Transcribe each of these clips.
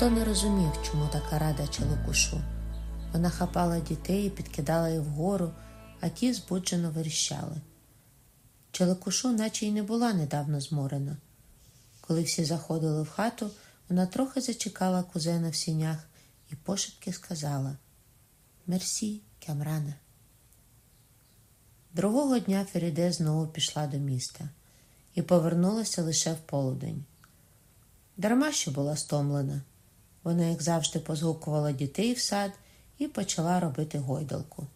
Ніхто не розумів, чому така рада Челокушу. Вона хапала дітей і підкидала їх вгору, а ті збуджено веріщали. Челокушу, наче й не була недавно зморена. Коли всі заходили в хату, вона трохи зачекала кузена в сінях і пошепки сказала Мерсі, Кямране. Другого дня Феріде знову пішла до міста і повернулася лише в полудень. Дарма що була стомлена. Вона, як завжди, позгукувала дітей в сад і почала робити гойдалку.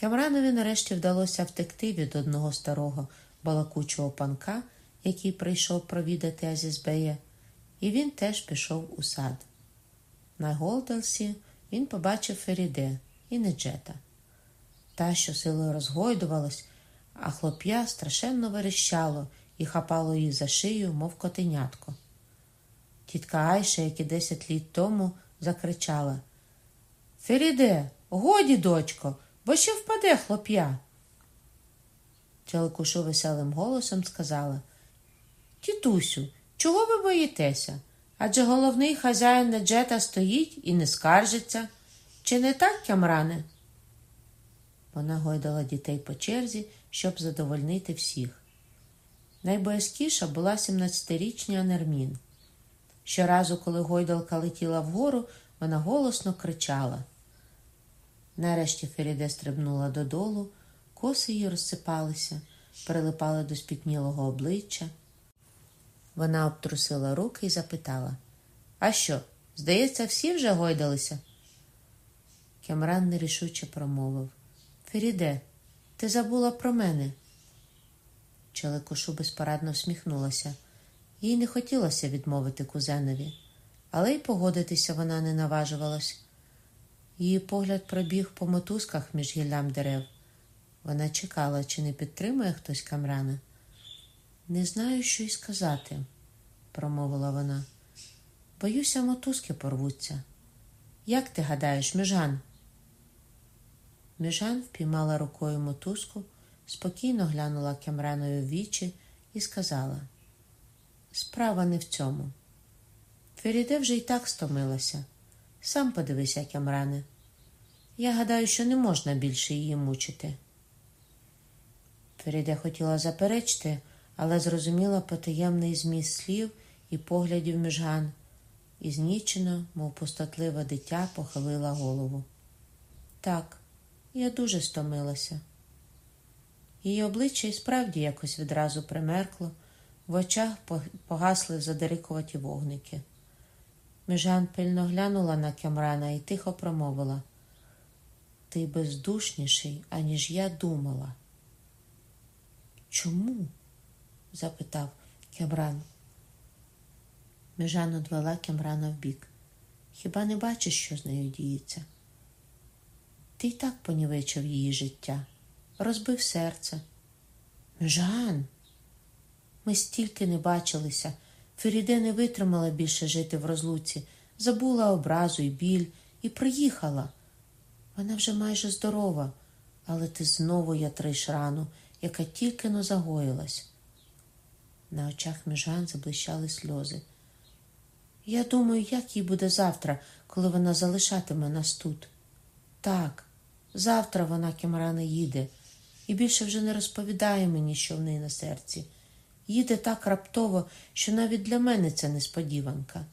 Кямранові нарешті вдалося втекти від одного старого балакучого панка, який прийшов провідати Азізбея, і він теж пішов у сад. На Голдалсі він побачив Феріде і Неджета. Та, що силою розгойдувалась, а хлоп'я страшенно верещало і хапало її за шию, мов котенятко. Тітка Айша, як і десять літ тому, закричала Феріде, годі, дочко, бо ще впаде хлоп'я. Челикушу веселим голосом сказала Тітусю, чого ви боїтеся? Адже головний хазяїн Неджета стоїть і не скаржиться. Чи не так, Кямране? Вона гойдала дітей по черзі, щоб задовольнити всіх. Найбоязкіша була 17-річня Нермін. Щоразу, коли гойдалка летіла вгору, вона голосно кричала. Нарешті Феріде стрибнула додолу, коси її розсипалися, прилипали до спітнілого обличчя. Вона обтрусила руки і запитала А що, здається, всі вже гойдалися? Кемран нерішуче промовив Феріде, ти забула про мене. Челекошу безпорадно всміхнулася. Їй не хотілося відмовити кузенові, але й погодитися вона не наважувалась. Її погляд пробіг по мотузках між гіллям дерев. Вона чекала, чи не підтримує хтось камрана. Не знаю, що й сказати, промовила вона. Боюся, мотузки порвуться. Як ти гадаєш, Міжан? Міжан впіймала рукою мотузку, спокійно глянула Кемранові в вічі і сказала: Справа не в цьому. Феріде вже й так стомилася. Сам подивися, Кемране. Я гадаю, що не можна більше її мучити. Феріде хотіла заперечити, але зрозуміла потаємний зміст слів і поглядів міжган, і знічено, мов пустотливе дитя, похилила голову. Так, я дуже стомилася. Її обличчя і справді якось відразу примеркло, в очах погасли задирикуваті вогники. Міжан пильно глянула на Кемрана і тихо промовила Ти бездушніший, аніж я думала. Чому? запитав Кемран. Міжан одвела Кемрана вбік. Хіба не бачиш, що з нею діється? Ти й так понівечив її життя, розбив серце. Жан, ми стільки не бачилися. Феріде не витримала більше жити в розлуці, забула образу і біль і приїхала. Вона вже майже здорова, але ти знову ятриш рану, яка тільки но загоїлась. На очах міжан заблищали сльози. Я думаю, як їй буде завтра, коли вона залишатиме нас тут. Так, завтра вона Кемрана їде і більше вже не розповідає мені, що в неї на серці. Їде так раптово, що навіть для мене це несподіванка.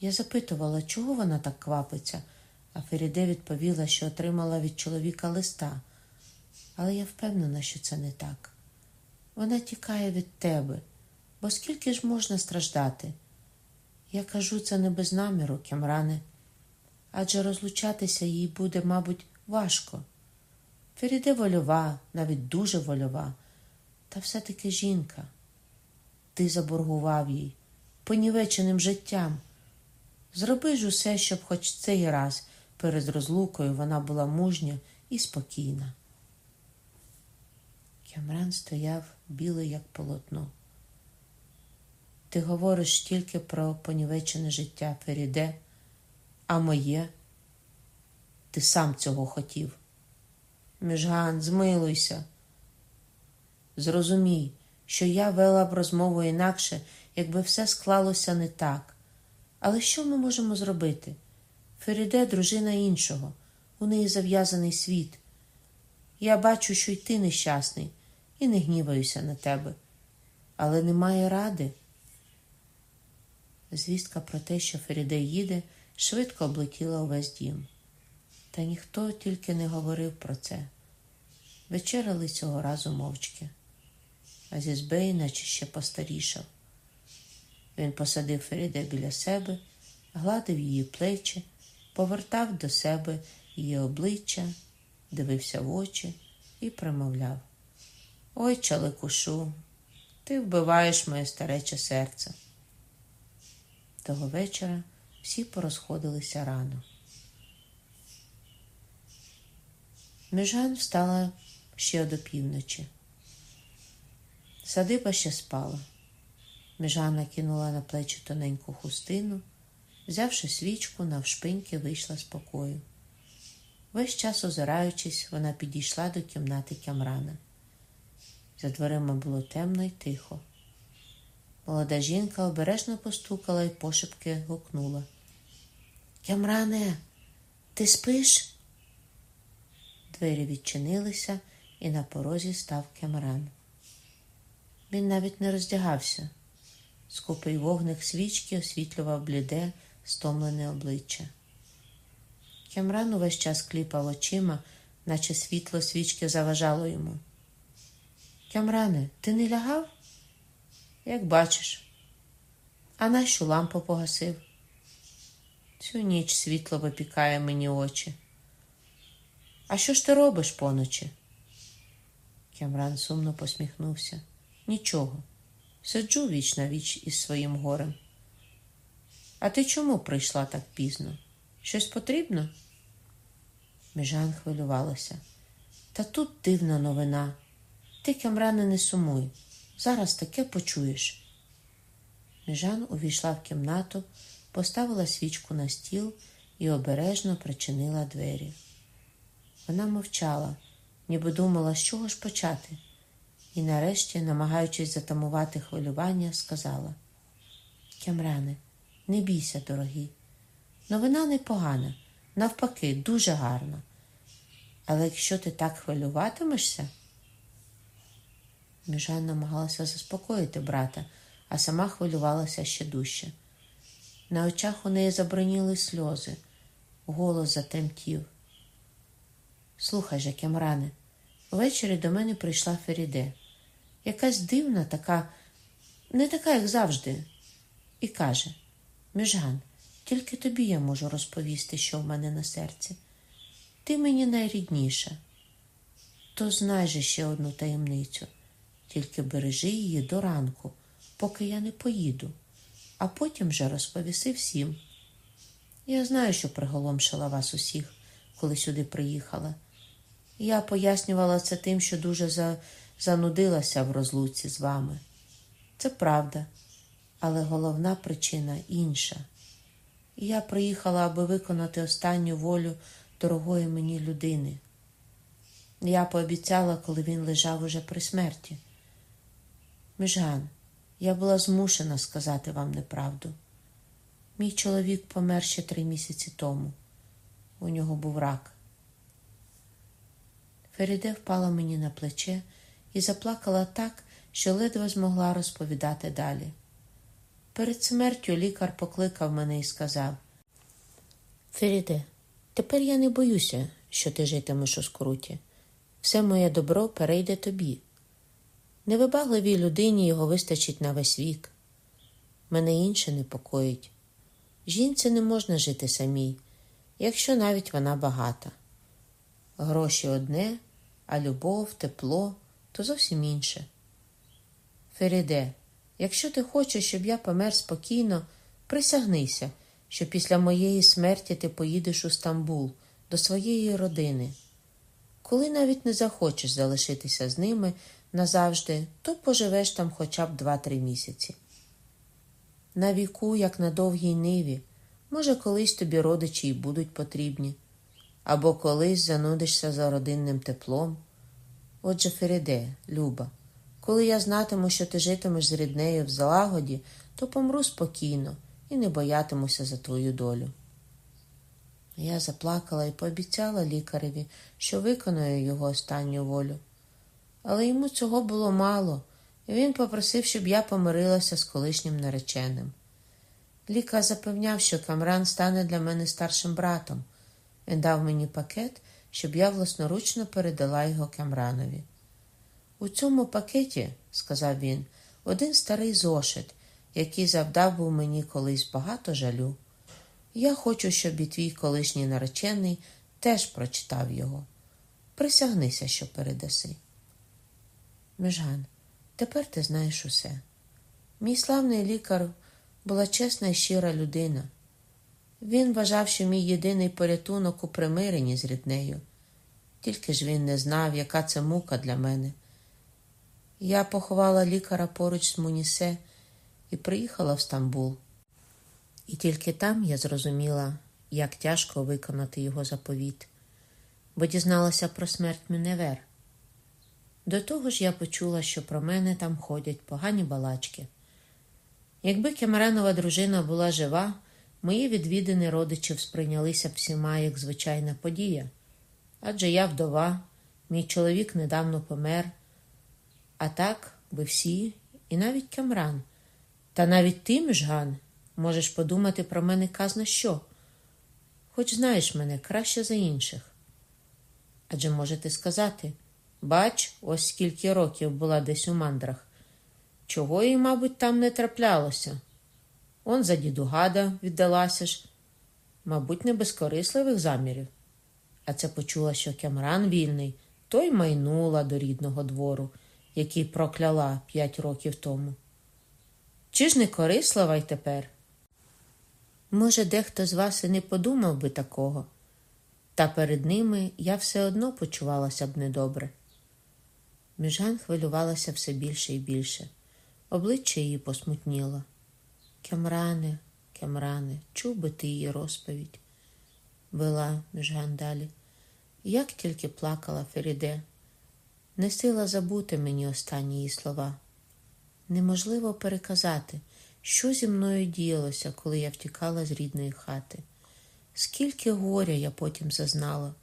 Я запитувала, чого вона так квапиться, а Феріде відповіла, що отримала від чоловіка листа. Але я впевнена, що це не так. Вона тікає від тебе, бо скільки ж можна страждати? Я кажу це не без наміру, Кемране, адже розлучатися їй буде, мабуть, важко. Феріде вольова, навіть дуже вольова, та все-таки жінка. Ти заборгував їй понівеченим життям. Зроби ж усе, щоб хоч цей раз перед розлукою вона була мужня і спокійна. Кямран стояв білий, як полотно. Ти говориш тільки про понівечене життя Феріде, а моє ти сам цього хотів. Міжган, змилуйся. Зрозумій, що я вела б розмову інакше, якби все склалося не так. Але що ми можемо зробити? Феріде дружина іншого, у неї зав'язаний світ. Я бачу, що й ти нещасний, і не гніваюся на тебе. Але немає ради. Звістка про те, що Феріде їде, швидко облетіла увесь дім. Та ніхто тільки не говорив про це. Вечеряли цього разу мовчки, а Зізбей наче ще постарішав. Він посадив Феріде біля себе, гладив її плечі, повертав до себе її обличчя, дивився в очі і промовляв Ой, чаликушу, ти вбиваєш моє старече серце. Того вечора всі порозходилися рано. Межан встала ще до півночі. Садиба ще спала. Межана кинула на плечі тоненьку хустину, взявши свічку, навшпиньки вийшла з покою. Весь час озираючись, вона підійшла до кімнати Кямрана. За дверима було темно й тихо. Молода жінка обережно постукала і пошепки гукнула. Кямране, ти спиш? Двері відчинилися, і на порозі став Кемран. Він навіть не роздягався. Скупий вогник свічки освітлював бліде, стомлене обличчя. Кемран увесь час кліпав очима, наче світло свічки заважало йому. Кемране, ти не лягав? Як бачиш, а нащо лампу погасив? Цю ніч світло випікає мені очі. А що ж ти робиш поночі? Кемран сумно посміхнувся. Нічого. Сиджу віч на віч із своїм горем. А ти чому прийшла так пізно? Щось потрібно? Межан хвилювалася. Та тут дивна новина. Ти, Кемране, не сумуй. Зараз таке почуєш. Межан увійшла в кімнату, поставила свічку на стіл і обережно причинила двері. Вона мовчала, ніби думала, з чого ж почати, і нарешті, намагаючись затамувати хвилювання, сказала Кемране, не бійся, дорогі. Новина непогана, навпаки, дуже гарна. Але якщо ти так хвилюватимешся, Міжан намагалася заспокоїти брата, а сама хвилювалася ще дужче. На очах у неї заброніли сльози, голос затремтів. Слухай же, Кемране, ввечері до мене прийшла Феріде. Якась дивна, така, не така, як завжди, і каже: Міжган, тільки тобі я можу розповісти, що в мене на серці. Ти мені найрідніша. То знай же ще одну таємницю, тільки бережи її до ранку, поки я не поїду, а потім вже розповіси всім. Я знаю, що приголомшила вас усіх, коли сюди приїхала. Я пояснювала це тим, що дуже за... занудилася в розлуці з вами. Це правда, але головна причина інша. Я приїхала, аби виконати останню волю дорогої мені людини. Я пообіцяла, коли він лежав уже при смерті. Міжган, я була змушена сказати вам неправду. Мій чоловік помер ще три місяці тому. У нього був рак. Феріде впала мені на плече і заплакала так, що ледве змогла розповідати далі. Перед смертю лікар покликав мене і сказав: Феріде, тепер я не боюся, що ти житимеш у скруті. Все моє добро перейде тобі. Невибагливій людині його вистачить на весь вік. Мене інше непокоїть. Жінці не можна жити самій, якщо навіть вона багата. Гроші одне, а любов, тепло то зовсім інше. Феріде, якщо ти хочеш, щоб я помер спокійно, присягнися, що після моєї смерті ти поїдеш у Стамбул до своєї родини. Коли навіть не захочеш залишитися з ними назавжди, то поживеш там хоча б два-три місяці. На віку, як на довгій ниві, може, колись тобі родичі й будуть потрібні, або колись занудишся за родинним теплом. Отже, Феріде, Люба, коли я знатиму, що ти житимеш з ріднею в залагоді, то помру спокійно і не боятимуся за твою долю. Я заплакала і пообіцяла лікареві, що виконую його останню волю. Але йому цього було мало, і він попросив, щоб я помирилася з колишнім нареченим. Лікар запевняв, що Камран стане для мене старшим братом. Він дав мені пакет, щоб я власноручно передала його Камранові. У цьому пакеті, сказав він, один старий зошит, який завдав був мені колись багато жалю. Я хочу, щоб і твій колишній наречений теж прочитав його. Присягнися, що передаси. Межган, тепер ти знаєш усе. Мій славний лікар була чесна і щира людина. Він вважав, що мій єдиний порятунок у примиренні з ріднею. Тільки ж він не знав, яка це мука для мене. Я поховала лікаря поруч з Мунісе і приїхала в Стамбул. І тільки там я зрозуміла, як тяжко виконати його заповіт, бо дізналася про смерть Мюневер. До того ж я почула, що про мене там ходять погані балачки. Якби Кемеренова дружина була жива, мої відвідини родичів сприйнялися всіма як звичайна подія. Адже я вдова, мій чоловік недавно помер, а так би всі, і навіть Кемран, та навіть ти, Міжган, можеш подумати про мене казна що, хоч знаєш мене краще за інших. Адже можете сказати бач, ось скільки років була десь у мандрах, чого їй, мабуть, там не траплялося. Он за діду гада віддалася ж, мабуть, не без корисливих замірів. А це почула, що Кемран вільний, то й майнула до рідного двору, який прокляла п'ять років тому. Чи ж не корислива й тепер? Може, дехто з вас і не подумав би такого, та перед ними я все одно почувалася б недобре. Міжган хвилювалася все більше і більше. Обличчя її посмутніло. Кемране, Кемране, чув би ти її розповідь, вела Міжган далі. Як тільки плакала Феріде, не сила забути мені останні її слова. Неможливо переказати, що зі мною діялося, коли я втікала з рідної хати. Скільки горя я потім зазнала.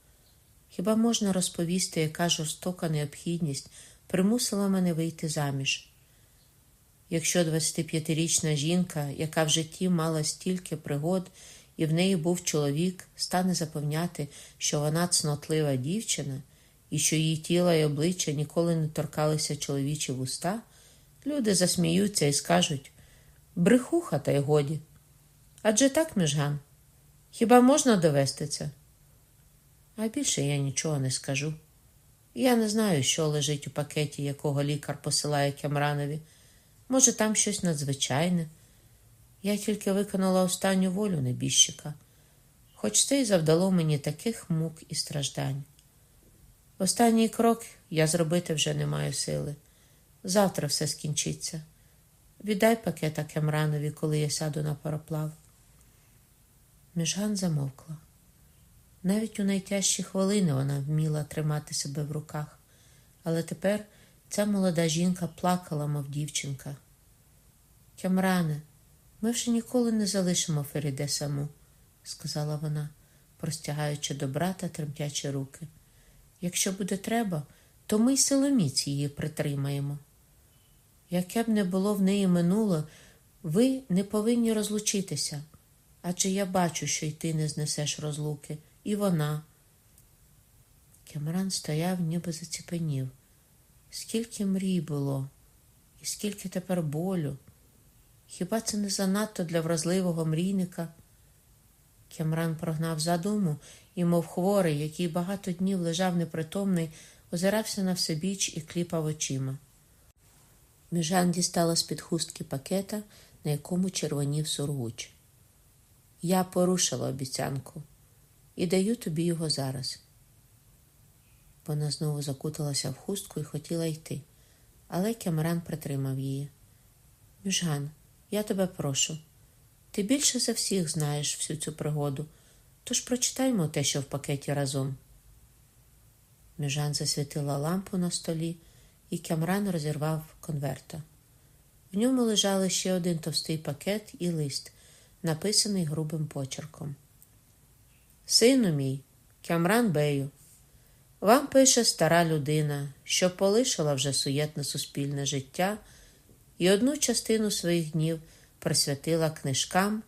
Хіба можна розповісти, яка жорстока необхідність примусила мене вийти заміж? Якщо 25-річна жінка, яка в житті мала стільки пригод, і в неї був чоловік, стане запевняти, що вона цнотлива дівчина і що її тіло і обличчя ніколи не торкалися чоловічі вуста, люди засміються і скажуть брехуха, та й годі. Адже так, міжган, хіба можна довести це? А більше я нічого не скажу. Я не знаю, що лежить у пакеті, якого лікар посилає Кемранові. Може, там щось надзвичайне. Я тільки виконала останню волю небіжчика, хоч це й завдало мені таких мук і страждань. Останній крок я зробити вже не маю сили. Завтра все скінчиться. Віддай пакета Кемранові, коли я сяду на пароплав. Міжган замовкла. Навіть у найтяжчі хвилини вона вміла тримати себе в руках, але тепер ця молода жінка плакала, мов дівчинка. Кемране, ми вже ніколи не залишимо Феріде саму, сказала вона, простягаючи до брата тремтячі руки. Якщо буде треба, то ми й силоміць її притримаємо. Яке б не було в неї минуло, ви не повинні розлучитися, адже я бачу, що й ти не знесеш розлуки, і вона. Кемран стояв, ніби заціпенів. Скільки мрій було, і скільки тепер болю. Хіба це не занадто для вразливого мрійника? Кемран прогнав задуму і, мов хворий, який багато днів лежав непритомний, озирався на всебіч і кліпав очима. Міжан дістала з під хустки пакета, на якому червонів сургуч. Я порушила обіцянку і даю тобі його зараз. Вона знову закуталася в хустку і хотіла йти, але Кемран притримав її. Міжган, я тебе прошу. Ти більше за всіх знаєш всю цю пригоду, тож прочитаймо те, що в пакеті разом. Міжан засвітила лампу на столі, і Кямран розірвав конверта. В ньому лежали ще один товстий пакет і лист, написаний грубим почерком. Сину мій, Кямран Бею, вам пише стара людина, що полишила вже суєтне суспільне життя і одну частину своїх днів присвятила книжкам,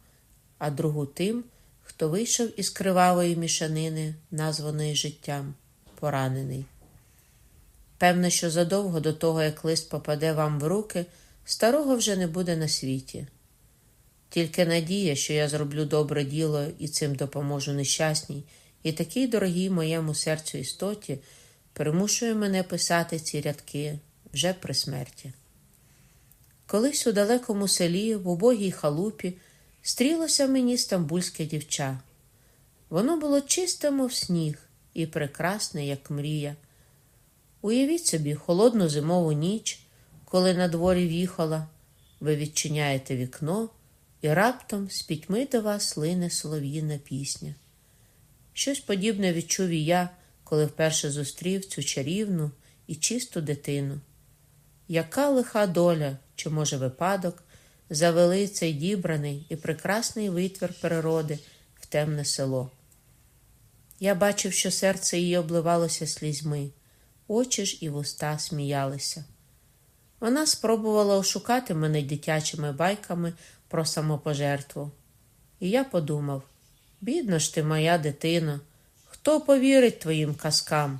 а другу тим, хто вийшов із кривавої мішанини, названої життям, поранений. Певне, що задовго до того, як лист попаде вам в руки, старого вже не буде на світі. Тільки надія, що я зроблю добре діло і цим допоможу нещасній, і такій дорогій моєму серцю істоті, примушує мене писати ці рядки вже при смерті. Колись у далекому селі, в убогій халупі, стрілося мені стамбульське дівча. Воно було чисте, мов сніг, і прекрасне, як мрія. Уявіть собі, холодну зимову ніч, коли на дворі в'їхала, ви відчиняєте вікно, і раптом з пітьми до вас лине солов'їна пісня. Щось подібне відчув і я, коли вперше зустрів цю чарівну і чисту дитину. Яка лиха доля, чи, може, випадок, завели цей дібраний і прекрасний витвір природи в темне село. Я бачив, що серце її обливалося слізьми, очі ж і вуста сміялися. Вона спробувала ошукати мене дитячими байками про самопожертву. І я подумав: бідно ж ти, моя дитино, хто повірить твоїм казкам?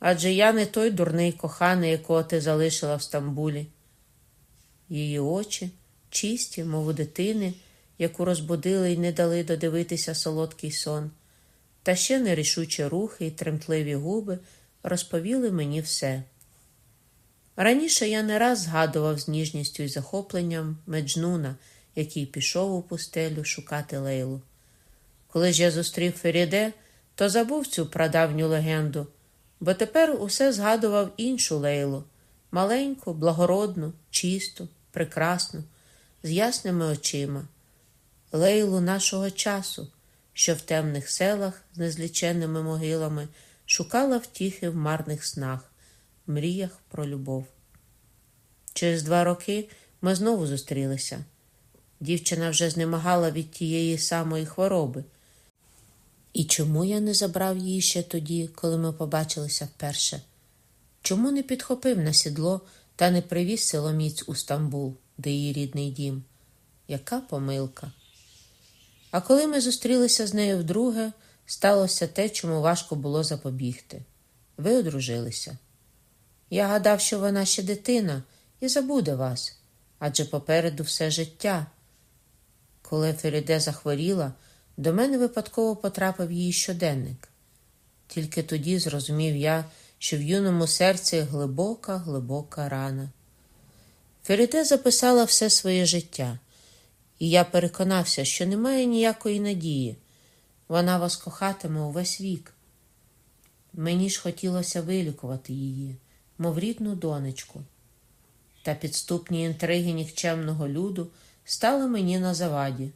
Адже я не той дурний коханий, якого ти залишила в Стамбулі. Її очі, чисті, мов у дитини, яку розбудили і не дали додивитися солодкий сон, та ще нерішучі рухи і тремтливі губи розповіли мені все. Раніше я не раз згадував з ніжністю і захопленням Меджнуна, який пішов у пустелю шукати лейлу. Коли ж я зустрів Феріде, то забув цю прадавню легенду, бо тепер усе згадував іншу лейлу маленьку, благородну, чисту, прекрасну, з ясними очима, лейлу нашого часу, що в темних селах з незліченними могилами шукала втіхи в марних снах, мріях про любов. Через два роки ми знову зустрілися. Дівчина вже знемагала від тієї самої хвороби. І чому я не забрав її ще тоді, коли ми побачилися вперше? Чому не підхопив на сідло та не привіз силоміць у Стамбул, де її рідний дім? Яка помилка? А коли ми зустрілися з нею вдруге, сталося те, чому важко було запобігти. Ви одружилися. Я гадав, що вона ще дитина і забуде вас, адже попереду все життя. Коли Феріде захворіла, до мене випадково потрапив її щоденник. Тільки тоді зрозумів я, що в юному серці глибока, глибока рана. Феріде записала все своє життя, і я переконався, що немає ніякої надії. Вона вас кохатиме увесь вік. Мені ж хотілося вилікувати її, мов рідну донечку. Та підступні інтриги нікчемного люду стали мені на заваді.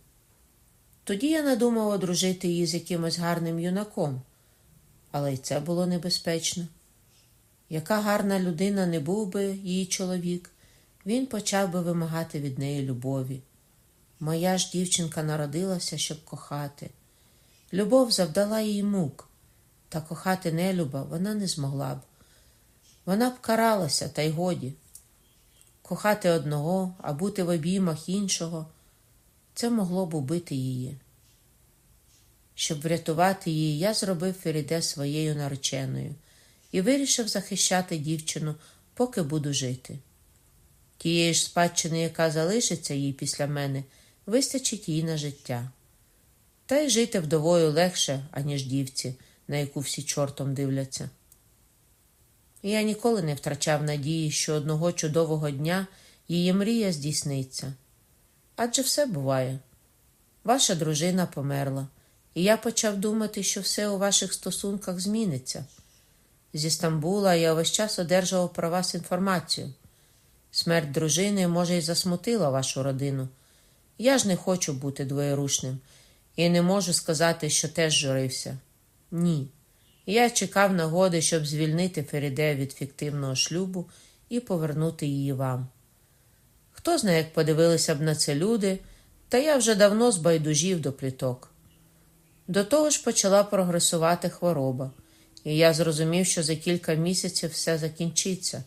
Тоді я надумав одружити її з якимось гарним юнаком, але й це було небезпечно. Яка гарна людина не був би її чоловік, він почав би вимагати від неї любові. Моя ж дівчинка народилася, щоб кохати. Любов завдала їй мук, та кохати нелюба вона не змогла б. Вона б каралася, та й годі. Кохати одного, а бути в обіймах іншого це могло б убити її. Щоб врятувати її, я зробив Феріде своєю нареченою і вирішив захищати дівчину, поки буду жити. Тієї ж спадщини, яка залишиться їй після мене, вистачить їй на життя. Та й жити вдовою легше, аніж дівці, на яку всі чортом дивляться. Я ніколи не втрачав надії, що одного чудового дня її мрія здійсниться. Адже все буває. Ваша дружина померла, і я почав думати, що все у ваших стосунках зміниться. Зі Стамбула я весь час одержував про вас інформацію. Смерть дружини, може, й засмутила вашу родину. Я ж не хочу бути двоєрушним і не можу сказати, що теж журився. Ні. Я чекав нагоди, щоб звільнити Феріде від фіктивного шлюбу і повернути її вам. Хто знає, як подивилися б на це люди, Та я вже давно збайдужів до пліток. До того ж почала прогресувати хвороба, і я зрозумів, що за кілька місяців все закінчиться.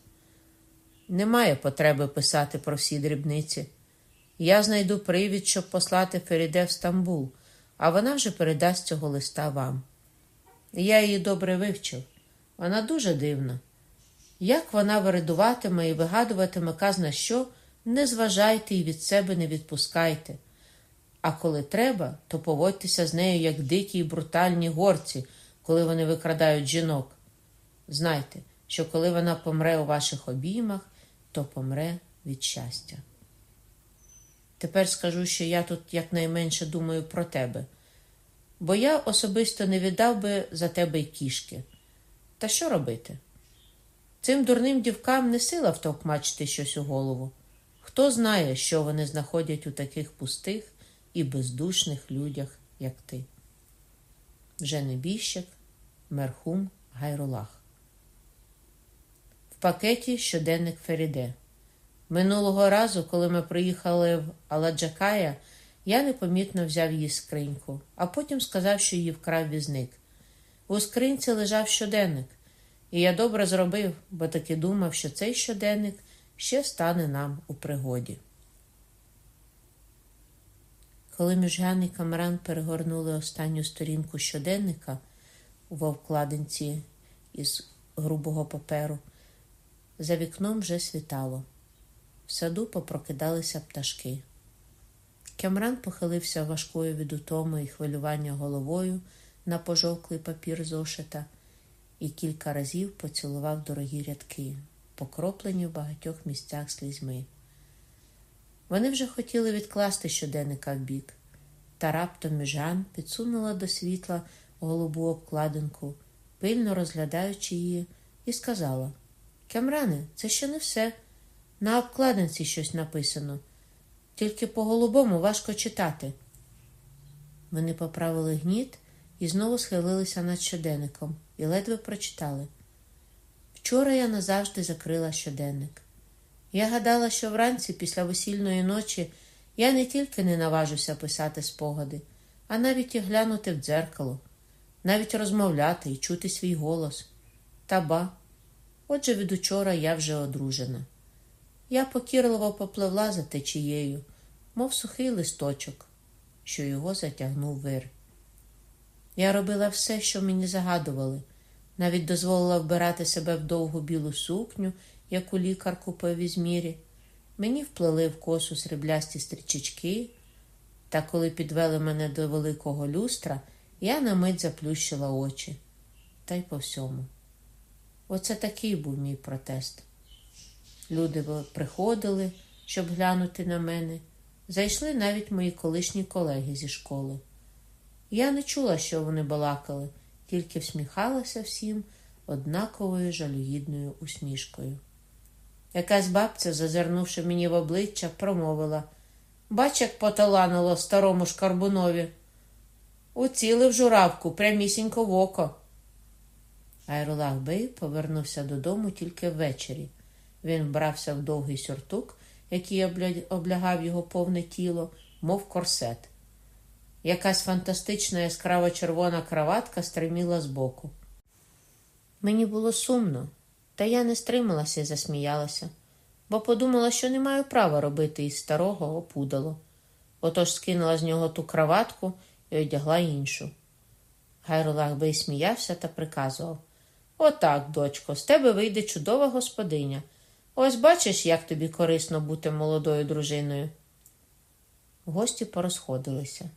Немає потреби писати про всі дрібниці. Я знайду привід, щоб послати Феріде в Стамбул, а вона вже передасть цього листа вам. Я її добре вивчив. Вона дуже дивна. Як вона виридуватиме і вигадуватиме казна що, не зважайте і від себе не відпускайте. А коли треба, то поводьтеся з нею як дикі й брутальні горці, коли вони викрадають жінок. Знайте, що коли вона помре у ваших обіймах, то помре від щастя. Тепер скажу, що я тут якнайменше думаю про тебе, бо я особисто не віддав би за тебе й кішки. Та що робити? Цим дурним дівкам не сила втовкмачити щось у голову. Хто знає, що вони знаходять у таких пустих і бездушних людях, як ти. Вже небіжчик, Мерхум Гайрулах. В пакеті щоденник Феріде. Минулого разу, коли ми приїхали в Аладжакая, я непомітно взяв її скриньку, а потім сказав, що її вкрав візник. У скринці лежав щоденник, і я добре зробив, бо таки думав, що цей щоденник ще стане нам у пригоді. Коли Міжган і Камран перегорнули останню сторінку щоденника у вкладинці із грубого паперу, за вікном вже світало. В саду попрокидалися пташки. Кямран похилився важкою від утоми і хвилювання головою на пожовклий папір зошита і кілька разів поцілував дорогі рядки, покроплені в багатьох місцях слізьми. Вони вже хотіли відкласти щоденника в бік, та раптом міжан підсунула до світла голубу обкладинку, пильно розглядаючи її, і сказала: Кямране, це ще не все. На обкладинці щось написано, тільки по голубому важко читати. Вони поправили гніт і знову схилилися над щоденником і ледве прочитали. Вчора я назавжди закрила щоденник. Я гадала, що вранці, після весільної ночі, я не тільки не наважуся писати спогади, а навіть і глянути в дзеркало, навіть розмовляти і чути свій голос. Та ба, отже від учора я вже одружена. Я покірливо попливла за течією, мов сухий листочок, що його затягнув вир. Я робила все, що мені загадували, навіть дозволила вбирати себе в довгу білу сукню, яку лікар купив із мірі. Мені вплели в косу сріблясті стрічечки, та коли підвели мене до великого люстра, я на мить заплющила очі. Та й по всьому. Оце такий був мій протест. Люди приходили, щоб глянути на мене. Зайшли навіть мої колишні колеги зі школи. Я не чула, що вони балакали, тільки всміхалася всім однаковою жалюгідною усмішкою. Якась бабця, зазирнувши мені в обличчя, промовила Бач, як поталанило старому шкарбунові. Уцілив журавку прямісінько в око. Айрулах Бей повернувся додому тільки ввечері. Він вбрався в довгий сюртук, який облягав його повне тіло, мов корсет. Якась фантастична яскраво червона краватка стриміла збоку. Мені було сумно, та я не стрималася і засміялася, бо подумала, що не маю права робити із старого опудало. Отож скинула з нього ту краватку і одягла іншу. Гайрулах Бей сміявся та приказував Отак, дочко, з тебе вийде чудова господиня. Ось бачиш, як тобі корисно бути молодою дружиною. Гості порозходилися.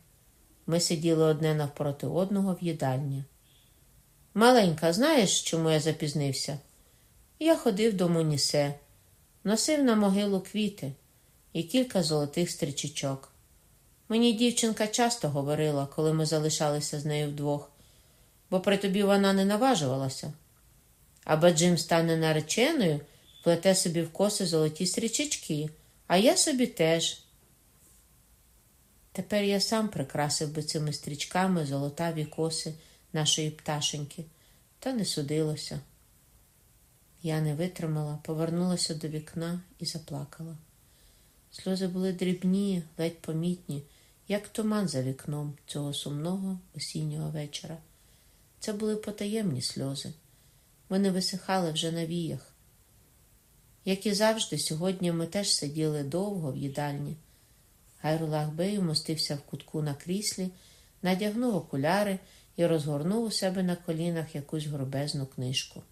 Ми сиділи одне навпроти одного в їдальні. Маленька, знаєш, чому я запізнився? Я ходив до Мунісе, носив на могилу квіти і кілька золотих стрічечок. Мені дівчинка часто говорила, коли ми залишалися з нею вдвох, бо при тобі вона не наважувалася. Аби Джим стане нареченою, плете собі в коси золоті стрічечки, а я собі теж. Тепер я сам прикрасив би цими стрічками золотаві коси нашої пташеньки, та не судилося. Я не витримала, повернулася до вікна і заплакала. Сльози були дрібні, ледь помітні, як туман за вікном цього сумного осіннього вечора. Це були потаємні сльози. Вони висихали вже на віях. Як і завжди, сьогодні ми теж сиділи довго в їдальні. Гайрулах Бей умостився в кутку на кріслі, надягнув окуляри і розгорнув у себе на колінах якусь грубезну книжку.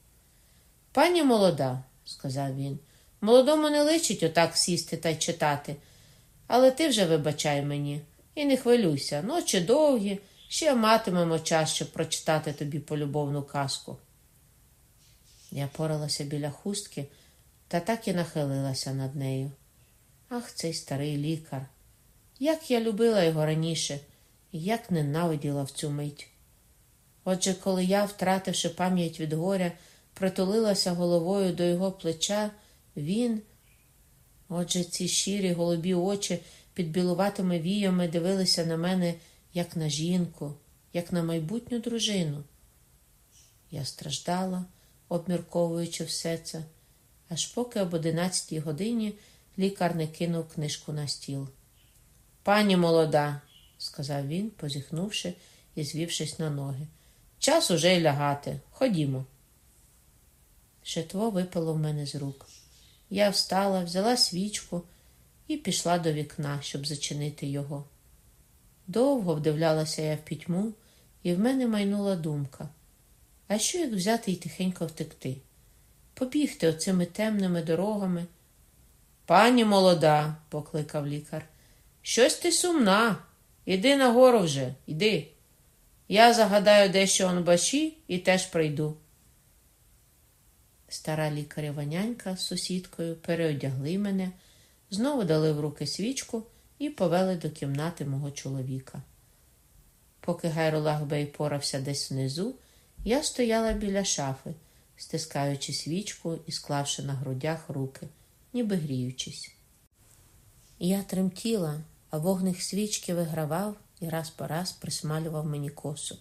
Пані молода, сказав він, молодому не личить отак сісти та й читати. Але ти вже вибачай мені і не хвилюйся. Ночі довгі, ще матимемо час, щоб прочитати тобі полюбовну казку. Я поралася біля хустки та так і нахилилася над нею. Ах, цей старий лікар. Як я любила його раніше, і як ненавиділа в цю мить. Отже, коли я, втративши пам'ять від горя, притулилася головою до його плеча, він, отже, ці щирі голубі очі під білуватими віями дивилися на мене, як на жінку, як на майбутню дружину. Я страждала, обмірковуючи все це, аж поки об одинадцятій годині лікар не кинув книжку на стіл. Пані молода, сказав він, позіхнувши і звівшись на ноги. Час уже й лягати. Ходімо. Шитво випало в мене з рук. Я встала, взяла свічку і пішла до вікна, щоб зачинити його. Довго вдивлялася я в пітьму, і в мене майнула думка. А що як взяти і тихенько втекти? Побігти оцими темними дорогами? Пані молода, покликав лікар, щось ти сумна. Іди нагору вже, іди. Я загадаю дещо онбаші і теж прийду. Стара лікарєва нянька з сусідкою переодягли мене, знову дали в руки свічку і повели до кімнати мого чоловіка. Поки Гайрулах порався десь внизу, я стояла біля шафи, стискаючи свічку і склавши на грудях руки, ніби гріючись. Я тремтіла, а вогник свічки вигравав і раз по раз присмалював мені косу.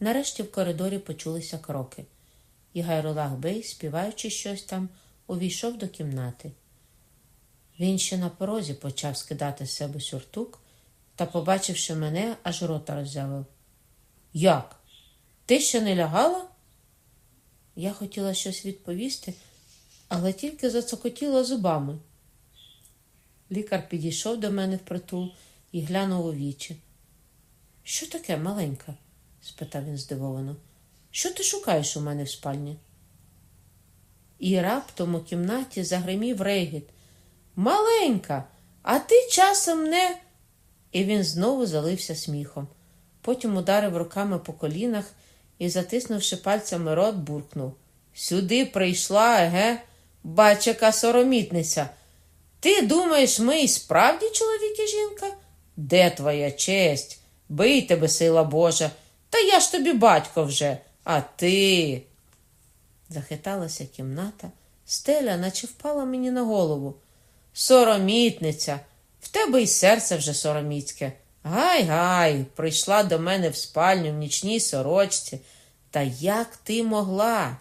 Нарешті в коридорі почулися кроки, і Гайрулах Бей, співаючи щось там, увійшов до кімнати. Він ще на порозі почав скидати з себе сюртук та, побачивши мене, аж рота роззявив. Як? Ти ще не лягала? Я хотіла щось відповісти, але тільки зацокотіла зубами. Лікар підійшов до мене впритул і глянув у вічі. Що таке, маленька? спитав він здивовано. Що ти шукаєш у мене в спальні? І раптом у кімнаті загримів регіт. Маленька, а ти часом не. І він знову залився сміхом. Потім ударив руками по колінах і, затиснувши пальцями рот, буркнув. Сюди прийшла, еге, бач, яка соромітниця. Ти думаєш, ми і справді чоловік і жінка? Де твоя честь? Бий тебе, сила Божа, та я ж тобі батько вже, а ти. Захиталася кімната, стеля, наче впала мені на голову. Соромітниця, в тебе й серце вже сороміцьке. Гай гай, прийшла до мене в спальню в нічній сорочці. Та як ти могла?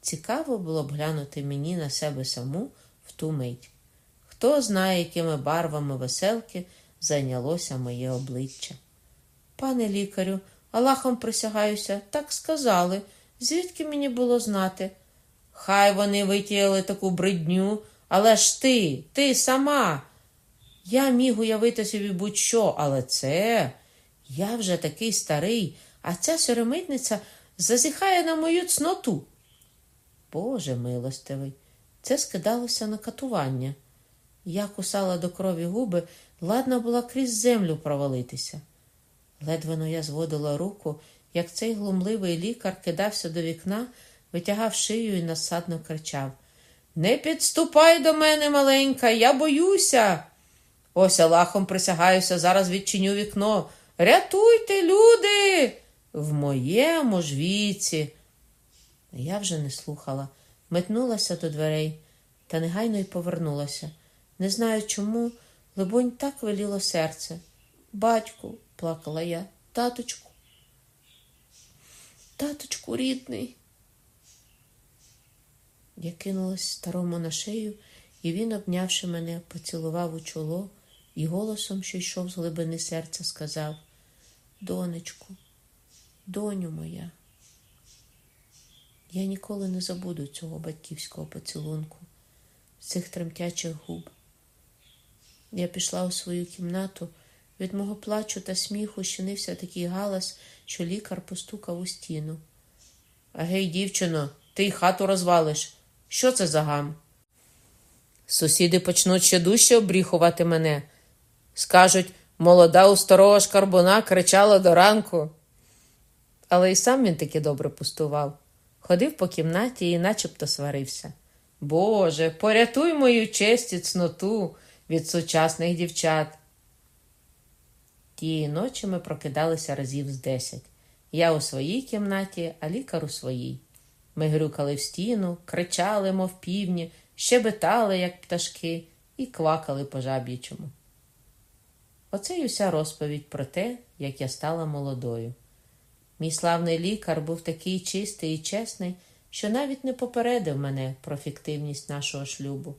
Цікаво було б глянути мені на себе саму ту мить. Хто знає, якими барвами веселки зайнялося моє обличчя. Пане лікарю, Аллахом присягаюся, так сказали. Звідки мені було знати? Хай вони витіяли таку бридню, але ж ти, ти сама. Я міг уявити собі будь-що, але це я вже такий старий, а ця соромитниця зазіхає на мою цноту. Боже милостивий, це скидалося на катування. Я кусала до крові губи, ладна була крізь землю провалитися. Ледвено я зводила руку, як цей глумливий лікар кидався до вікна, витягав шию і насадно кричав Не підступай до мене, маленька, я боюся. Ось Аллахом присягаюся, зараз відчиню вікно. Рятуйте, люди, в моєму ж віці. Я вже не слухала, метнулася до дверей та негайно й повернулася. Не знаю чому, либонь, так веліло серце. Батьку, плакала я, таточку. Таточку рідний. Я кинулась старому на шию і він, обнявши мене, поцілував у чоло і голосом, що йшов з глибини серця, сказав Донечку, доню моя. Я ніколи не забуду цього батьківського поцілунку, цих тремтячих губ. Я пішла у свою кімнату. Від мого плачу та сміху щинився такий галас, що лікар постукав у стіну. Гей, дівчино, ти й хату розвалиш. Що це за гам? Сусіди почнуть ще дужче обріхувати мене. Скажуть, молода у старого шкарбуна кричала до ранку. Але й сам він таки добре пустував. Ходив по кімнаті і начебто сварився. Боже, порятуй мою честь і цноту від сучасних дівчат. Тієї ночі ми прокидалися разів з десять. Я у своїй кімнаті, а лікар у своїй. Ми грюкали в стіну, кричали, мов півні, щебетали, як пташки, і квакали по жаб'ячому. Оце й уся розповідь про те, як я стала молодою. Мій славний лікар був такий чистий і чесний, що навіть не попередив мене про фіктивність нашого шлюбу.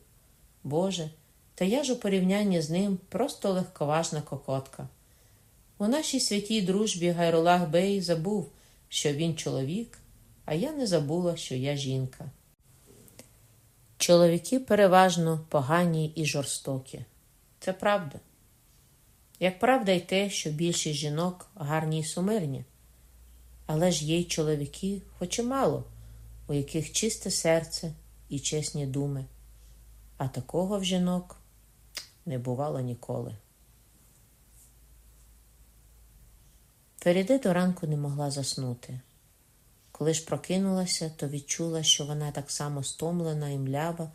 Боже, та я ж у порівнянні з ним просто легковажна кокотка. У нашій святій дружбі Гайрулах Бей забув, що він чоловік, а я не забула, що я жінка. Чоловіки переважно погані і жорстокі. Це правда. Як правда й те, що більшість жінок гарні й сумирні. Але ж є й чоловіки, хоч і мало, у яких чисте серце і чесні думи. А такого в жінок не бувало ніколи. Феріде до ранку не могла заснути. Коли ж прокинулася, то відчула, що вона так само стомлена і млява,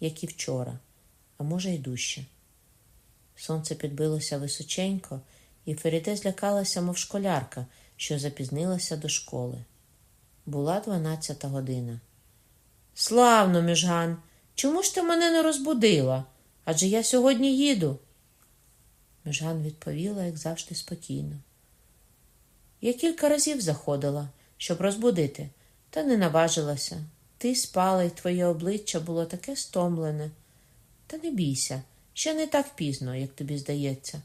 як і вчора, а може, й дужче. Сонце підбилося височенько, і Феріде злякалася, мов школярка, що запізнилася до школи. Була дванадцята година. Славно, міжган, чому ж ти мене не розбудила? Адже я сьогодні їду. Міжган відповіла, як завжди, спокійно. Я кілька разів заходила, щоб розбудити, та не наважилася. Ти спала, і твоє обличчя було таке стомлене. Та не бійся, ще не так пізно, як тобі здається.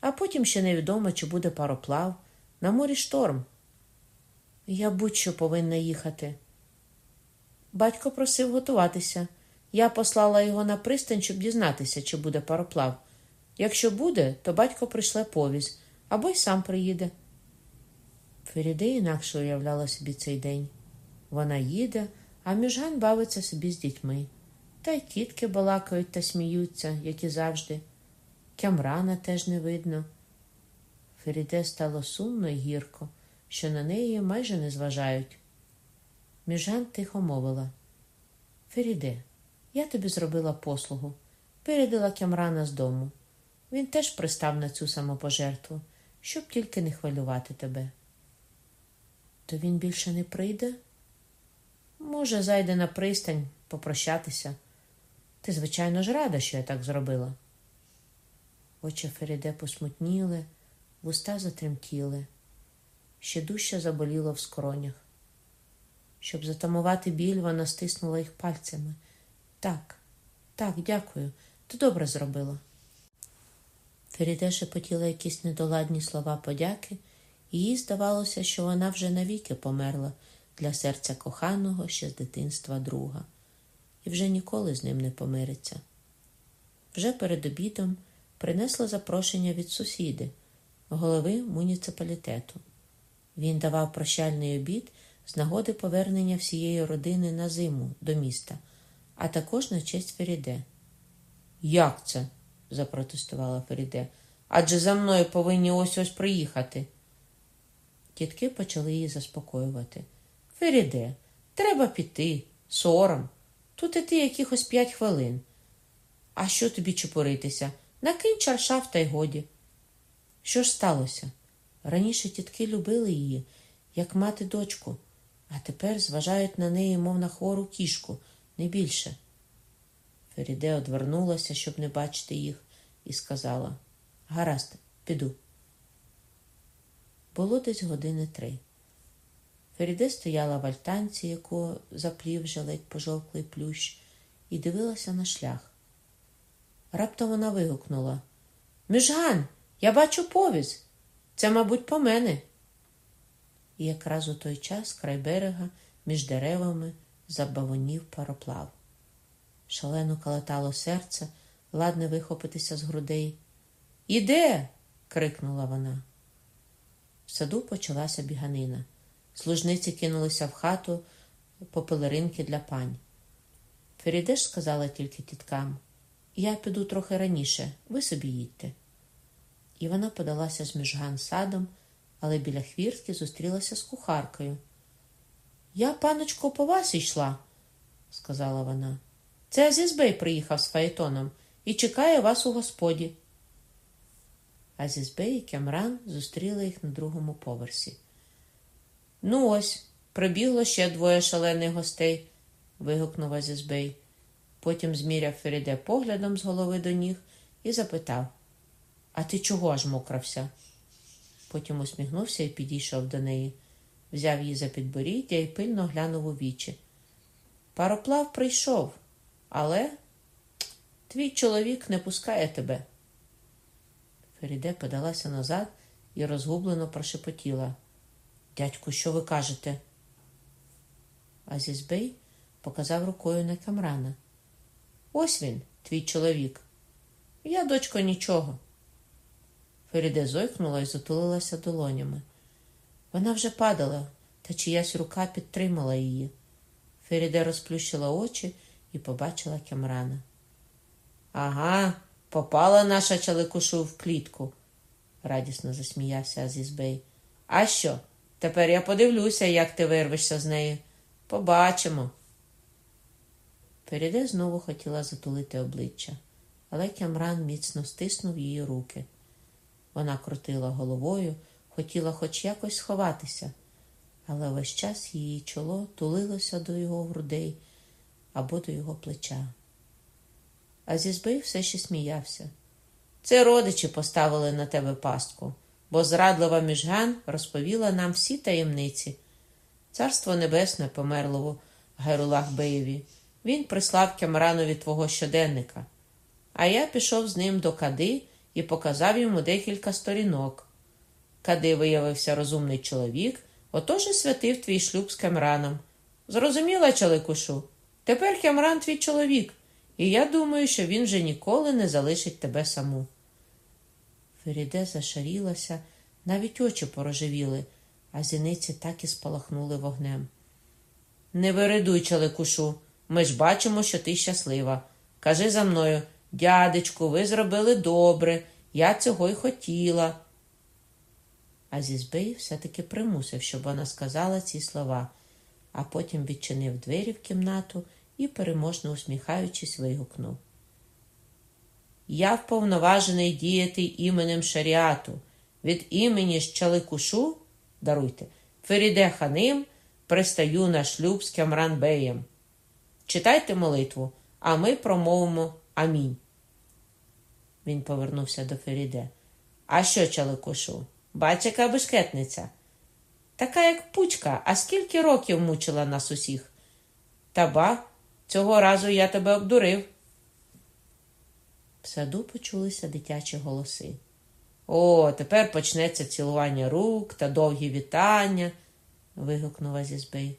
А потім ще невідомо, чи буде пароплав. На морі шторм. Я будь-що повинна їхати. Батько просив готуватися. Я послала його на пристань, щоб дізнатися, чи буде пароплав. Якщо буде, то батько прийшле повіз або й сам приїде. Феріде інакше уявляла собі цей день. Вона їде, а Міжган бавиться собі з дітьми. Та й тітки балакають та сміються, як і завжди. Кямрана теж не видно. Феріде стало сумно й гірко, що на неї майже не зважають. Міжган тихо мовила Феріде, я тобі зробила послугу, передала Кямрана з дому. Він теж пристав на цю самопожертву, щоб тільки не хвилювати тебе. То він більше не прийде? Може, зайде на пристань попрощатися. Ти, звичайно ж, рада, що я так зробила. Очі Феріде посмутніли, вуста затремтіли, ще дужче заболіло в скронях. Щоб затамувати біль, вона стиснула їх пальцями. Так, так, дякую, ти добре зробила. Феріде шепотіла якісь недоладні слова подяки, і їй здавалося, що вона вже навіки померла для серця коханого ще з дитинства друга, і вже ніколи з ним не помириться. Вже перед обідом принесла запрошення від сусіди, голови муніципалітету. Він давав прощальний обід з нагоди повернення всієї родини на зиму до міста, а також на честь Феріде. Як це? запротестувала Феріде. Адже за мною повинні ось ось приїхати. Тітки почали її заспокоювати. Феріде, треба піти, сором. Тут і ти якихось п'ять хвилин. А що тобі чепуритися? Накинь чаршав та й годі. Що ж сталося? Раніше тітки любили її, як мати дочку, а тепер зважають на неї, мов на хвору кішку, не більше. Феріде одвернулася, щоб не бачити їх, і сказала Гаразд, піду. Було десь години три. Феріде стояла в альтанці, яку заплів вже ледь пожовклий плющ, і дивилася на шлях, Раптом вона вигукнула Міжган, я бачу повіз. Це, мабуть, по мене. І якраз у той час край берега між деревами забавонів пароплав. Шалено калатало серце, ладне вихопитися з грудей. Іде. крикнула вона. В саду почалася біганина. Служниці кинулися в хату по пелеринки для пань. Ферідеш сказала тільки тіткам я піду трохи раніше, ви собі їдьте. І вона подалася з міжган садом, але біля хвіртки зустрілася з кухаркою. Я, паночко, по вас йшла, сказала вона. Це Азізбей приїхав з Фаетоном і чекає вас у господі. Азізбей і Кемран зустріли їх на другому поверсі. Ну, ось, прибігло ще двоє шалених гостей, вигукнув Азізбей. Потім зміряв Феріде поглядом з голови до ніг і запитав А ти чого аж мокрався? Потім усміхнувся і підійшов до неї, взяв її за підборіддя і пильно глянув у вічі. Пароплав прийшов, але твій чоловік не пускає тебе. Феріде подалася назад і розгублено прошепотіла. Дядьку, що ви кажете? Азізбей показав рукою на Камрана. Ось він, твій чоловік. Я, дочко, нічого. Феріде зойкнула і затулилася долонями. Вона вже падала, та чиясь рука підтримала її. Феріде розплющила очі і побачила Кемрана. Ага, попала наша чаликушу в клітку, радісно засміявся Азізбей. А що? Тепер я подивлюся, як ти вирвешся з неї. Побачимо. Феріде знову хотіла затулити обличчя, але Кямран міцно стиснув її руки. Вона крутила головою, хотіла хоч якось сховатися, але весь час її чоло тулилося до його грудей або до його плеча. А Зізбей все ще сміявся. Це родичі поставили на тебе пастку, бо зрадлива міжган розповіла нам всі таємниці. Царство Небесне померло Гайрулах Беєві. Він прислав Кямранові твого щоденника, а я пішов з ним до Кади і показав йому декілька сторінок. Кади виявився розумний чоловік, отож і святив твій шлюб з Кемраном. Зрозуміла, Чаликушу? Тепер Кемран твій чоловік, і я думаю, що він вже ніколи не залишить тебе саму. Феріде зашарілася, навіть очі порожевіли, а зіниці так і спалахнули вогнем. Не виридуй, Чаликушу. Ми ж бачимо, що ти щаслива. Кажи за мною, дядечку, ви зробили добре, я цього й хотіла. А Зізбей все-таки примусив, щоб вона сказала ці слова, а потім відчинив двері в кімнату і, переможно усміхаючись, вигукнув. Я вповноважений діяти іменем шаріату. Від імені Щаликушу, даруйте, Феріде Ханим пристаю на шлюб з Кямранбеєм. Читайте молитву, а ми промовимо амінь. Він повернувся до Феріде. А що, чаликошу? Бач, яка бешкетниця? Така, як пучка, а скільки років мучила нас усіх? Та ба, цього разу я тебе обдурив. В саду почулися дитячі голоси. О, тепер почнеться цілування рук та довгі вітання, вигукнув Азізбей.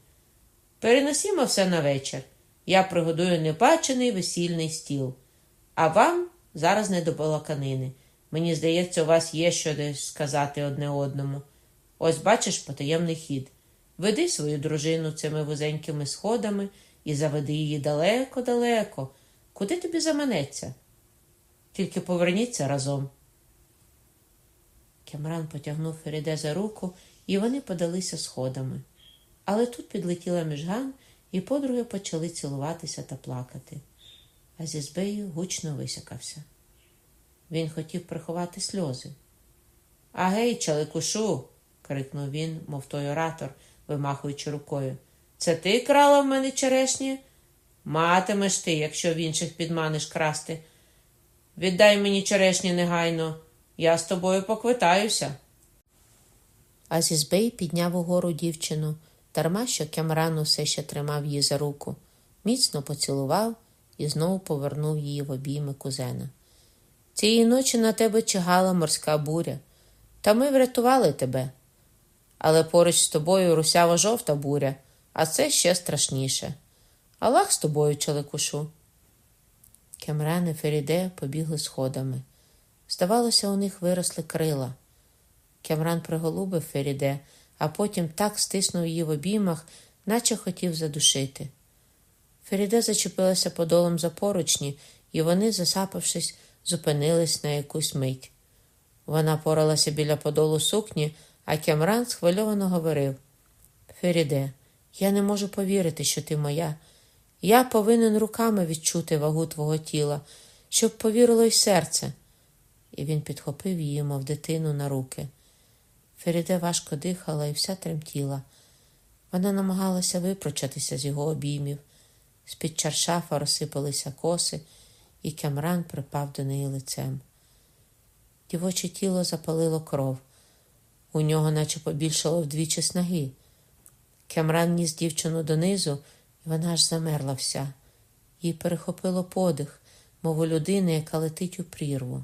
Переносімо все на вечір. Я пригодую небачений весільний стіл. А вам зараз не до балаканини. Мені здається, у вас є що десь сказати одне одному. Ось бачиш потаємний хід. Веди свою дружину цими вузенькими сходами і заведи її далеко-далеко. Куди тобі заманеться? Тільки поверніться разом. Кемран потягнув Феріде за руку, і вони подалися сходами. Але тут підлетіла міжган і подруги почали цілуватися та плакати, а Зізбею гучно висякався. Він хотів приховати сльози. Агей, чаликушу. крикнув він, мов той оратор, вимахуючи рукою. Це ти крала в мене черешні? Матимеш ти, якщо в інших підманиш красти. Віддай мені черешні негайно, я з тобою поквитаюся. Азізбей підняв угору дівчину. Дарма що Кямран усе ще тримав її за руку, міцно поцілував і знову повернув її в обійми кузена. Цієї ночі на тебе чигала морська буря, та ми врятували тебе. Але поруч з тобою русява жовта буря, а це ще страшніше. Аллах з тобою, челекушу. Кемран і Феріде побігли сходами. Здавалося, у них виросли крила. Кемран приголубив Феріде, а потім так стиснув її в обіймах, наче хотів задушити. Феріде зачепилася подолом за поручні, і вони, засапавшись, зупинились на якусь мить. Вона поралася біля подолу сукні, а Кемран схвильовано говорив Феріде, я не можу повірити, що ти моя. Я повинен руками відчути вагу твого тіла, щоб повірило й серце. І він підхопив її, мов дитину, на руки. Феріде важко дихала і вся тремтіла. Вона намагалася випрочатися з його обіймів. З-під чаршафа розсипалися коси, і Кямран припав до неї лицем. Дівоче тіло запалило кров. У нього наче побільшало вдвічі снаги. Кямран ніс дівчину донизу, і вона аж замерла вся. Їй перехопило подих, мов у людини, яка летить у прірву.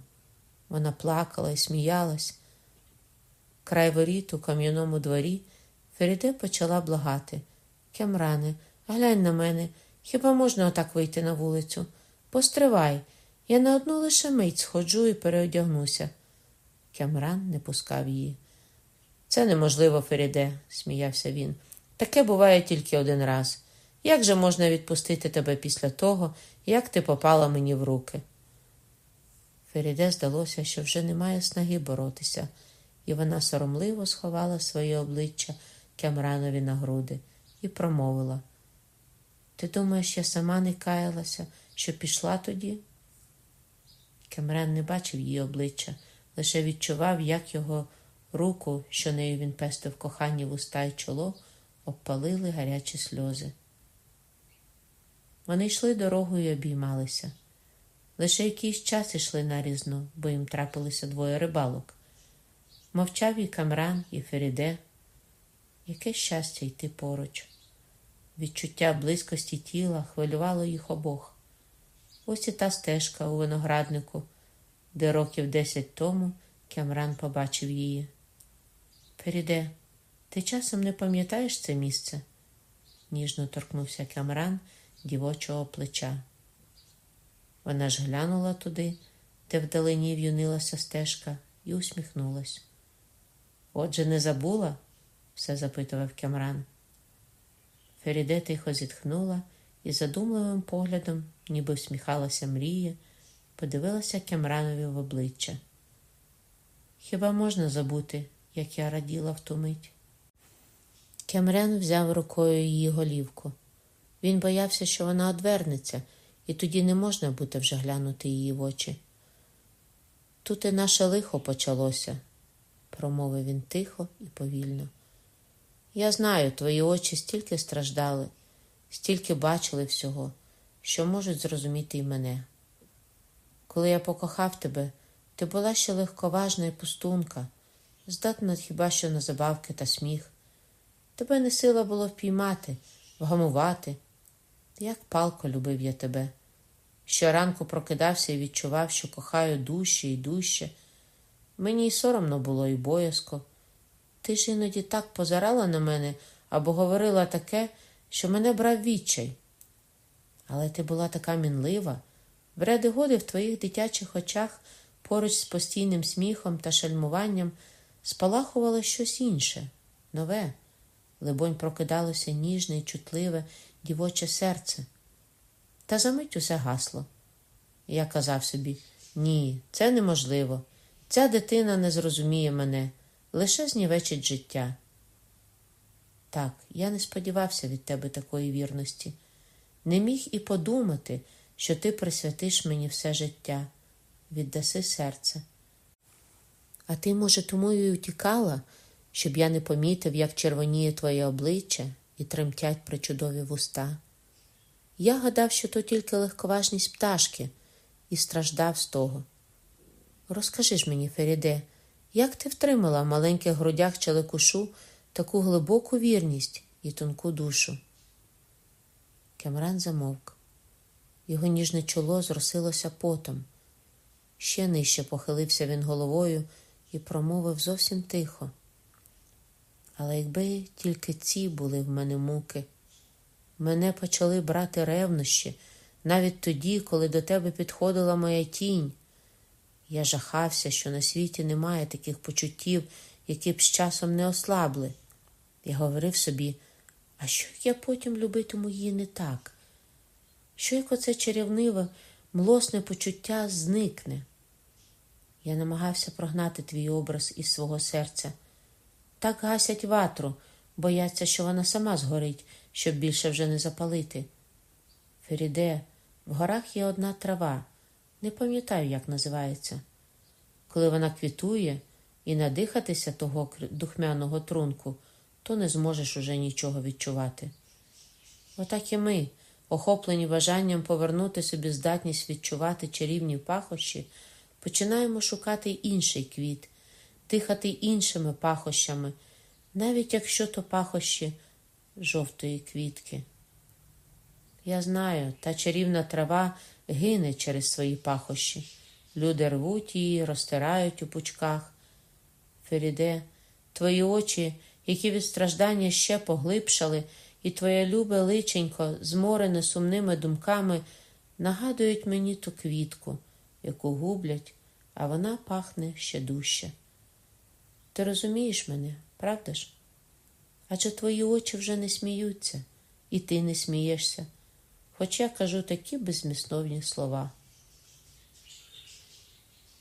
Вона плакала і сміялась. Край воріт у кам'яному дворі Феріде почала благати. Кямране, глянь на мене, хіба можна отак вийти на вулицю? Постривай, я на одну лише мить сходжу і переодягнуся. Кямран не пускав її. Це неможливо, Феріде, сміявся він. Таке буває тільки один раз. Як же можна відпустити тебе після того, як ти попала мені в руки? Феріде здалося, що вже немає снаги боротися, і вона соромливо сховала своє обличчя Кямранові на груди і промовила. Ти думаєш, я сама не каялася, що пішла тоді? Кемран не бачив її обличчя, лише відчував, як його руку, що нею він пестив кохання вуста й чоло, обпалили гарячі сльози. Вони йшли дорогою і обіймалися. Лише якийсь час йшли нарізно, бо їм трапилися двоє рибалок. Мовчав і Камран, і Феріде. Яке щастя йти поруч. Відчуття близькості тіла хвилювало їх обох. Ось і та стежка у винограднику, де років десять тому Кямран побачив її. Феріде, ти часом не пам'ятаєш це місце? ніжно торкнувся Кямран дівочого плеча. Вона ж глянула туди, де вдалині в'юнилася стежка, і усміхнулась. Отже, не забула? все запитував Кямран. Феріде тихо зітхнула і задумливим поглядом, ніби всміхалася мрія, подивилася Кямранові в обличчя. Хіба можна забути, як я раділа в ту мить? Кемрен взяв рукою її голівку. Він боявся, що вона одвернеться, і тоді не можна буде вже глянути її в очі. Тут і наше лихо почалося, промовив він тихо і повільно. Я знаю, твої очі стільки страждали, стільки бачили всього, що можуть зрозуміти й мене. Коли я покохав тебе, ти була ще легковажна і пустунка, здатна хіба що на забавки та сміх. Тебе не сила було впіймати, вгамувати. Як палко любив я тебе. Щоранку прокидався і відчував, що кохаю дужче і дужче. Мені й соромно було, і боязко. Ти ж іноді так позирала на мене або говорила таке, що мене брав відчай. Але ти була така мінлива, вреди годи в твоїх дитячих очах поруч з постійним сміхом та шальмуванням спалахувало щось інше, нове, либонь, прокидалося ніжне і чутливе дівоче серце. Та за мить усе гасло. Я казав собі ні, це неможливо. Ця дитина не зрозуміє мене лише знівечить життя. Так, я не сподівався від тебе такої вірності, не міг і подумати, що ти присвятиш мені все життя, віддаси серце. А ти, може, тому й утікала, щоб я не помітив, як червоніє твоє обличчя і тремтять причудові вуста. Я гадав, що то тільки легковажність пташки, і страждав з того. Розкажи ж мені, Феріде, як ти втримала в маленьких грудях челекушу таку глибоку вірність і тонку душу? Кемран замовк. Його ніжне чоло зросилося потом. Ще нижче похилився він головою і промовив зовсім тихо. Але якби тільки ці були в мене муки, мене почали брати ревнощі навіть тоді, коли до тебе підходила моя тінь. Я жахався, що на світі немає таких почуттів, які б з часом не ослабли. Я говорив собі, а що як я потім любитиму її не так? Що як оце чарівниве, млосне почуття зникне? Я намагався прогнати твій образ із свого серця. Так гасять ватру, бояться, що вона сама згорить, щоб більше вже не запалити. Феріде, в горах є одна трава, не пам'ятаю, як називається. Коли вона квітує і надихатися того духмяного трунку, то не зможеш уже нічого відчувати. Отак і ми, охоплені бажанням повернути собі здатність відчувати чарівні пахощі, починаємо шукати інший квіт, дихати іншими пахощами, навіть якщо то пахощі жовтої квітки. Я знаю, та чарівна трава гине через свої пахощі. Люди рвуть її, розтирають у пучках. Феріде, твої очі, які від страждання ще поглибшали, і твоє любе личенько, зморене сумними думками, нагадують мені ту квітку, яку гублять, а вона пахне ще дужче. Ти розумієш мене, правда ж? Адже твої очі вже не сміються, і ти не смієшся, хоч я кажу такі безмістовні слова.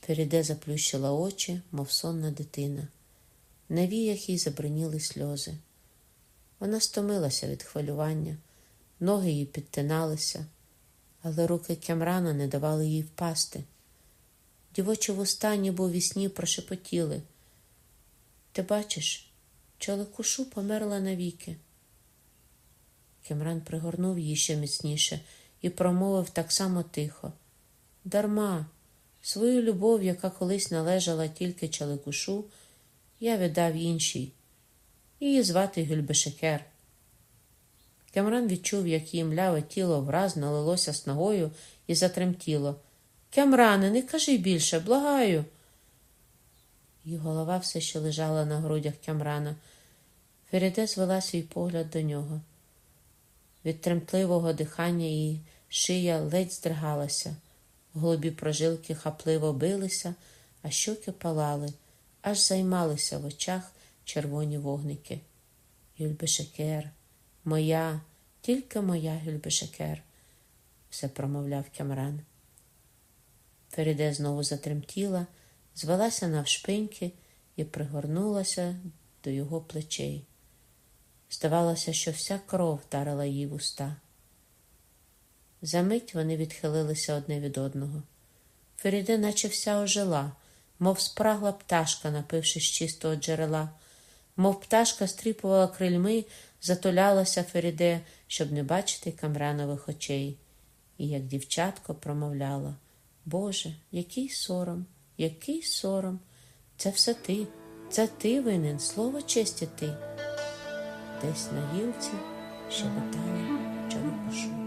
Феріде заплющила очі, мов сонна дитина. На віях їй забриніли сльози. Вона стомилася від хвилювання, ноги їй підтиналися, але руки Кемрана не давали їй впасти. Дівочі вуста ніби у вісні прошепотіли. Ти бачиш, чоловікушу померла навіки. Кемран пригорнув її ще міцніше і промовив так само тихо. Дарма, свою любов, яка колись належала тільки чоловікушу, я віддав іншій. Її звати Гюльбешекер. Кемран відчув, як її мляве тіло враз налилося снагою і затремтіло. Кемране, не кажи більше, благаю. Її голова все ще лежала на грудях Кемрана. Феріде звела свій погляд до нього. Від тремтливого дихання її шия ледь здригалася, голубі прожилки хапливо билися, а щоки палали, аж займалися в очах червоні вогники. Гюльбешекер, моя, тільки моя Гюльбешекер, все промовляв Кямран. Феріде знову затремтіла, звелася навшпиньки і пригорнулася до його плечей. Здавалося, що вся кров вдарила їй в уста. Замить вони відхилилися одне від одного. Феріде, наче вся ожила, мов спрагла пташка, напившись чистого джерела, мов пташка стріпувала крильми, затулялася Феріде, щоб не бачити камранових очей, і, як дівчатко, промовляла Боже, який сором, який сором. Це все ти, це ти винен, слово честі ти. Десь на гілці шепотала чоловіку.